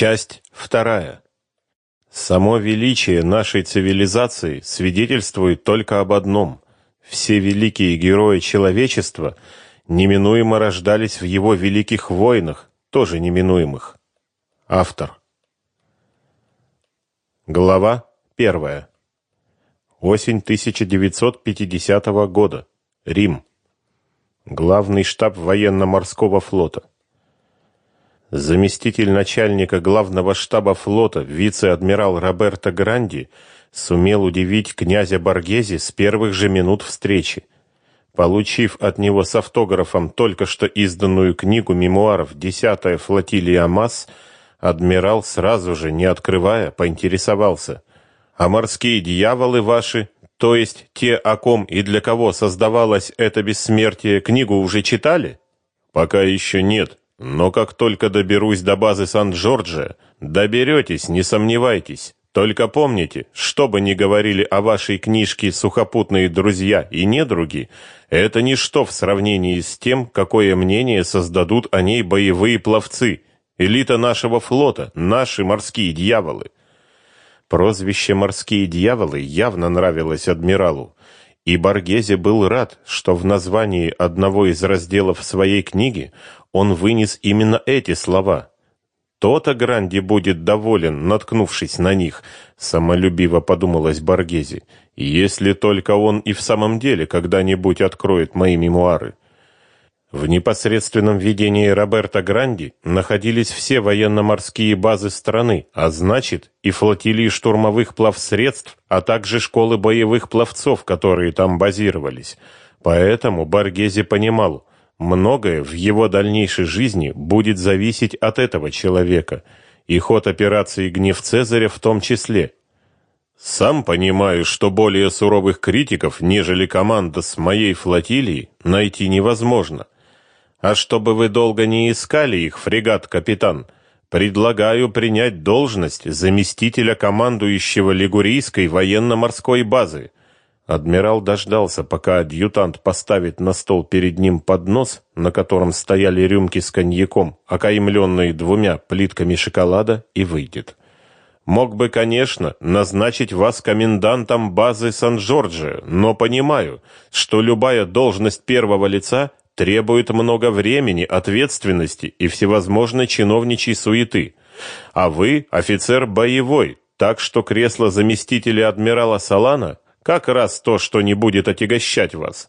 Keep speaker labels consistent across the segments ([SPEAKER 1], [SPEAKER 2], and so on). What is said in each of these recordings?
[SPEAKER 1] Часть вторая. Само величие нашей цивилизации свидетельствует только об одном: все великие герои человечества неминуемо рождались в его великих войнах, тоже неминуемых. Автор. Глава первая. Осень 1950 года. Рим. Главный штаб военно-морского флота. Заместитель начальника главного штаба флота, вице-адмирал Роберто Гранди, сумел удивить князя Боргезе с первых же минут встречи. Получив от него с автографом только что изданную книгу мемуаров «Десятая флотилия МАС», адмирал сразу же, не открывая, поинтересовался. «А морские дьяволы ваши, то есть те, о ком и для кого создавалось это бессмертие, книгу уже читали?» «Пока еще нет», но как только доберусь до базы Сан-Джорджо, доберетесь, не сомневайтесь. Только помните, что бы ни говорили о вашей книжке сухопутные друзья и недруги, это ничто в сравнении с тем, какое мнение создадут о ней боевые пловцы, элита нашего флота, наши морские дьяволы. Прозвище «морские дьяволы» явно нравилось адмиралу, и Боргезе был рад, что в названии одного из разделов своей книги он вынес именно эти слова. То-то Гранди будет доволен, наткнувшись на них, самолюбиво подумалось Боргезе, если только он и в самом деле когда-нибудь откроет мои мемуары. В непосредственном ведении Роберта Гранди находились все военно-морские базы страны, а значит, и флотилии штурмовых плавсредств, а также школы боевых пловцов, которые там базировались. Поэтому Боргезе понимал, Многое в его дальнейшей жизни будет зависеть от этого человека, и ход операции «Гнев Цезаря» в том числе. Сам понимаю, что более суровых критиков, нежели команда с моей флотилией, найти невозможно. А чтобы вы долго не искали их, фрегат-капитан, предлагаю принять должность заместителя командующего Лигурийской военно-морской базы. Адмирал дождался, пока адъютант поставит на стол перед ним поднос, на котором стояли рюмки с коньяком, окаймленные двумя плитками шоколада, и выйдет. Мог бы, конечно, назначить вас комендантом базы Сан-Джорджио, но понимаю, что любая должность первого лица требует много времени, ответственности и всевозможной чиновничьей суеты. А вы офицер боевой, так что кресло заместителя адмирала Салана как раз то, что не будет отягощать вас.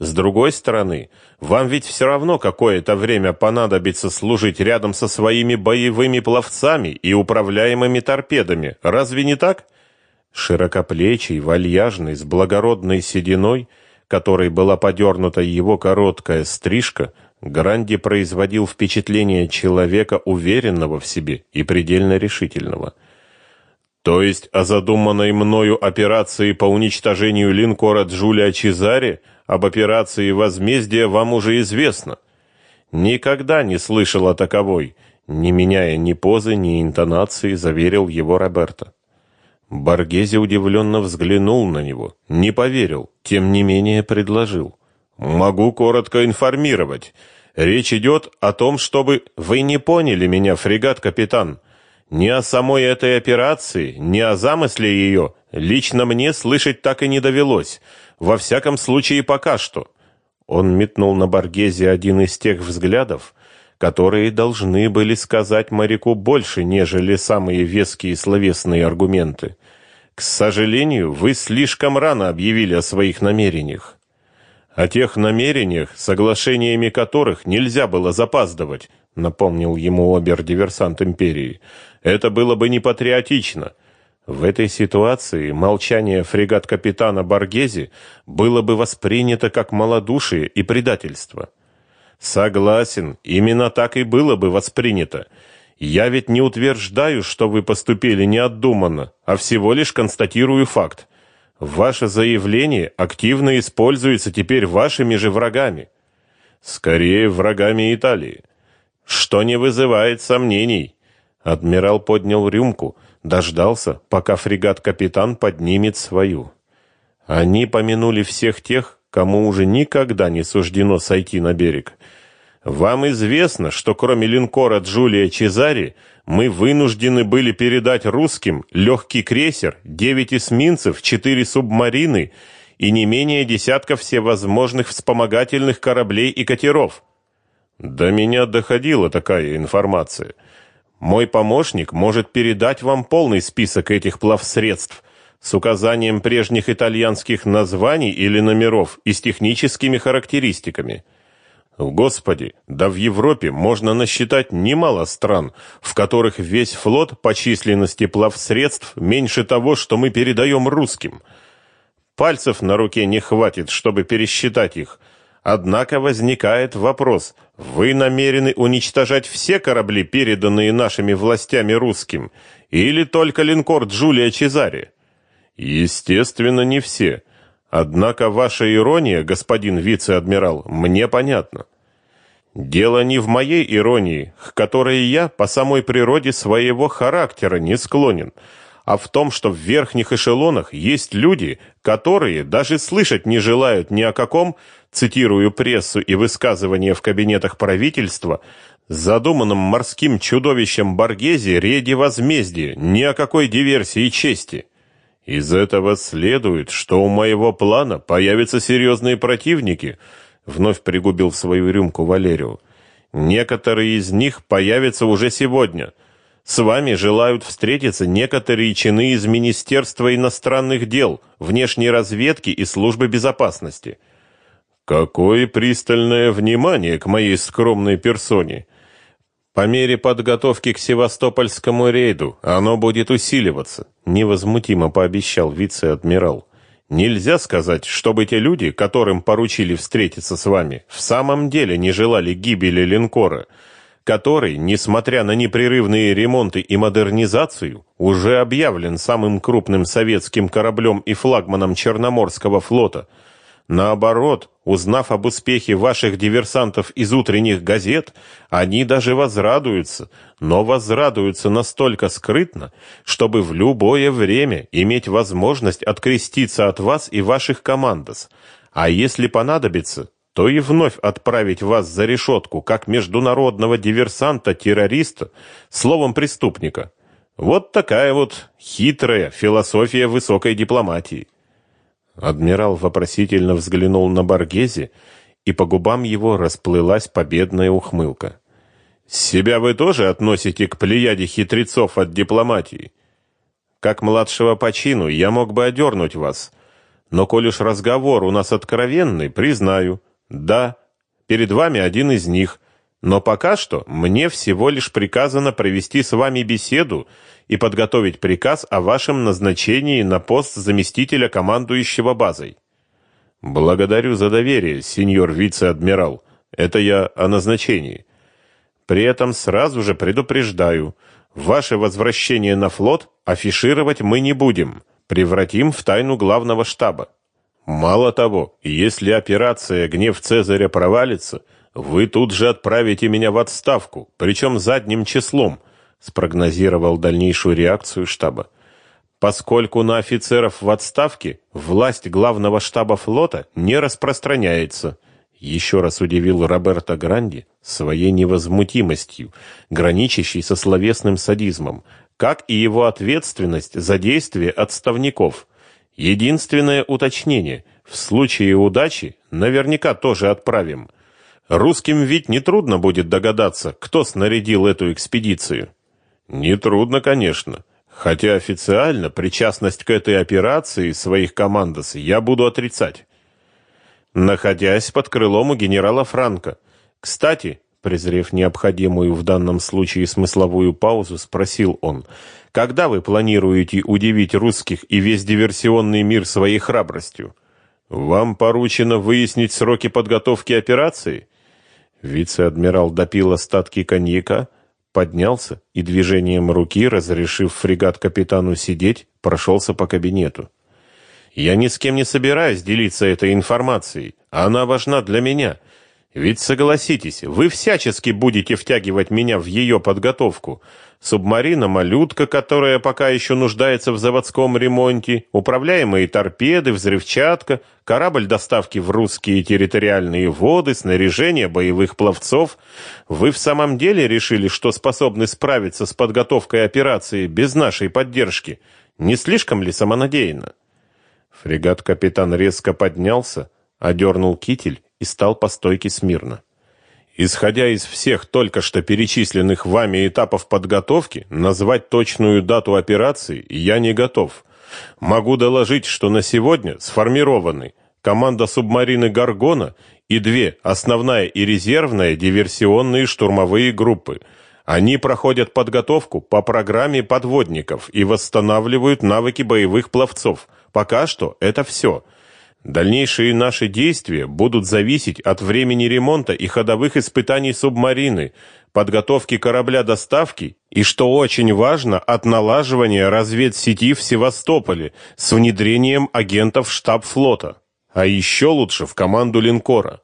[SPEAKER 1] С другой стороны, вам ведь все равно какое-то время понадобится служить рядом со своими боевыми пловцами и управляемыми торпедами. Разве не так? Широкоплечий, вальяжный, с благородной сединой, которой была подернута его короткая стрижка, Гранди производил впечатление человека уверенного в себе и предельно решительного. То есть о задуманной мною операции по уничтожению линкора Джулия Чезаре, об операции возмездия вам уже известно. Никогда не слышал о таковой, не меняя ни позы, ни интонации, заверил его Роберто. Боргезе удивленно взглянул на него, не поверил, тем не менее предложил. «Могу коротко информировать. Речь идет о том, чтобы... Вы не поняли меня, фрегат-капитан. Ни о самой этой операции, ни о замысле ее лично мне слышать так и не довелось. Во всяком случае, пока что. Он метнул на Боргезе один из тех взглядов, которые должны были сказать моряку больше, нежели самые веские словесные аргументы. К сожалению, вы слишком рано объявили о своих намерениях. О тех намерениях, соглашениями которых нельзя было запаздывать, напомнил ему обер-диверсант империи. Это было бы не патриотично. В этой ситуации молчание фрегат-капитана Боргези было бы воспринято как малодушие и предательство. Согласен, именно так и было бы воспринято. Я ведь не утверждаю, что вы поступили необдуманно, а всего лишь констатирую факт. Ваше заявление активно используется теперь вашими же врагами. Скорее, врагами Италии. Что не вызывает сомнений. Адмирал поднял рюмку, дождался, пока фрегат-капитан поднимет свою. Они помянули всех тех, кому уже никогда не суждено сойти на берег. Вам известно, что кроме линкора Джулия Чезари мы вынуждены были передать русским легкий крейсер, 9 эсминцев, 4 субмарины и не менее десятка всевозможных вспомогательных кораблей и катеров. До меня доходила такая информация. Мой помощник может передать вам полный список этих плавсредств с указанием прежних итальянских названий или номеров и с техническими характеристиками. Господи, да в Европе можно насчитать немало стран, в которых весь флот по численности плавсредств меньше того, что мы передаем русским. Пальцев на руке не хватит, чтобы пересчитать их. Однако возникает вопрос: вы намерены уничтожать все корабли, переданные нашими властями русским, или только линкор Джулия Чезари? Естественно, не все. Однако ваша ирония, господин вице-адмирал, мне понятна. Дело не в моей иронии, к которой я по самой природе своего характера не склонен, а в том, что в верхних эшелонах есть люди, которые даже слышать не желают ни о каком, цитирую прессу и высказывания в кабинетах правительства, задуманном морским чудовищем Боргезе рейде возмездия, ни о какой диверсии чести. Из этого следует, что у моего плана появятся серьезные противники, вновь пригубил свою рюмку Валерию. Некоторые из них появятся уже сегодня. С вами желают встретиться некоторые чины из Министерства иностранных дел, внешней разведки и службы безопасности. Какое пристальное внимание к моей скромной персоне. По мере подготовки к Севастопольскому рейду оно будет усиливаться, невозмутимо пообещал вице-адмирал. Нельзя сказать, чтобы те люди, которым поручили встретиться с вами, в самом деле не желали гибели линкора, который, несмотря на непрерывные ремонты и модернизацию, уже объявлен самым крупным советским кораблем и флагманом Черноморского флота – Наоборот, узнав об успехе ваших диверсантов из утренних газет, они даже возрадуются, но возрадуются настолько скрытно, чтобы в любое время иметь возможность откреститься от вас и ваших командос. А если понадобится, то и вновь отправить вас за решетку, как международного диверсанта-террориста, словом преступника. Вот такая вот хитрая философия высокой дипломатии. Адмирал вопросительно взглянул на Баргези, и по губам его расплылась победная ухмылка. «Себя вы тоже относите к плеяде хитрецов от дипломатии? Как младшего по чину я мог бы одернуть вас, но коль уж разговор у нас откровенный, признаю, да, перед вами один из них, но пока что мне всего лишь приказано провести с вами беседу и подготовить приказ о вашем назначении на пост заместителя командующего базой. Благодарю за доверие, сеньор вице-адмирал. Это я о назначении. При этом сразу же предупреждаю, ваше возвращение на флот афишировать мы не будем, превратим в тайну главного штаба. Мало того, если операция «Гнев Цезаря» провалится, вы тут же отправите меня в отставку, причем задним числом, спрогнозировал дальнейшую реакцию штаба. Поскольку на офицеров в отставке власть главного штаба флота не распространяется, еще раз удивил Роберто Гранди своей невозмутимостью, граничащей со словесным садизмом, как и его ответственность за действия отставников. Единственное уточнение: в случае удачи наверняка тоже отправим. Русским ведь не трудно будет догадаться, кто снарядил эту экспедицию. Нетрудно, конечно. Хотя официально причастность к этой операции своих командос я буду отрицать. Находясь под крылом у генерала Франка. Кстати, презрев необходимую в данном случае смысловую паузу, спросил он: "Когда вы планируете удивить русских и весь диверсионный мир своей храбростью? Вам поручено выяснить сроки подготовки операции?" Вице-адмирал допил остатки коньяка, поднялся и движением руки, разрешив фрегат-капитану сидеть, прошелся по кабинету. «Я ни с кем не собираюсь делиться этой информацией. Она важна для меня. Ведь согласитесь, вы всячески будете втягивать меня в ее подготовку. Субмарина «Малютка», которая пока еще нуждается в заводском ремонте, управляемые торпеды, взрывчатка, корабль доставки в русские территориальные воды, снаряжение боевых пловцов. Вы в самом деле решили, что способны справиться с подготовкой операции без нашей поддержки? Не слишком ли самонадеянно? Фрегат-капитан резко поднялся, одернул китель и стал по стойке смирно. Исходя из всех только что перечисленных вами этапов подготовки, назвать точную дату операции я не готов. Могу доложить, что на сегодня сформированы команда субмарины «Гаргона» и две, основная и резервная, диверсионные штурмовые группы. Они проходят подготовку по программе подводников и восстанавливают навыки боевых пловцов. Пока что это все – Дальнейшие наши действия будут зависеть от времени ремонта и ходовых испытаний субмарины, подготовки корабля доставки и, что очень важно, от налаживания разведсети в Севастополе с внедрением агентов в штаб флота, а еще лучше в команду линкора.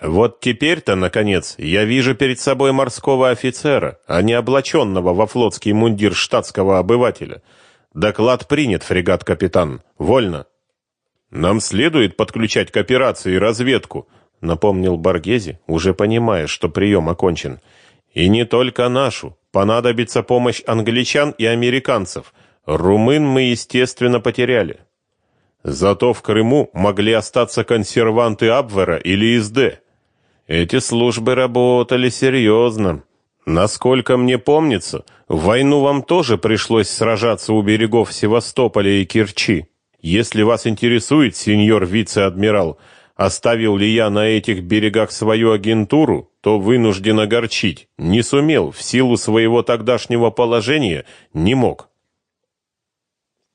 [SPEAKER 1] Вот теперь-то, наконец, я вижу перед собой морского офицера, а не облаченного во флотский мундир штатского обывателя. Доклад принят, фрегат-капитан. Вольно. Нам следует подключать к операции разведку, напомнил Баргези, уже понимая, что прием окончен. И не только нашу. Понадобится помощь англичан и американцев. Румын мы, естественно, потеряли. Зато в Крыму могли остаться консерванты Абвера или ИСД. Эти службы работали серьезно. Насколько мне помнится, в войну вам тоже пришлось сражаться у берегов Севастополя и Керчи. Если вас интересует, сеньор вице-адмирал, оставил ли я на этих берегах свою агентуру, то вынужден огорчить. Не сумел, в силу своего тогдашнего положения, не мог.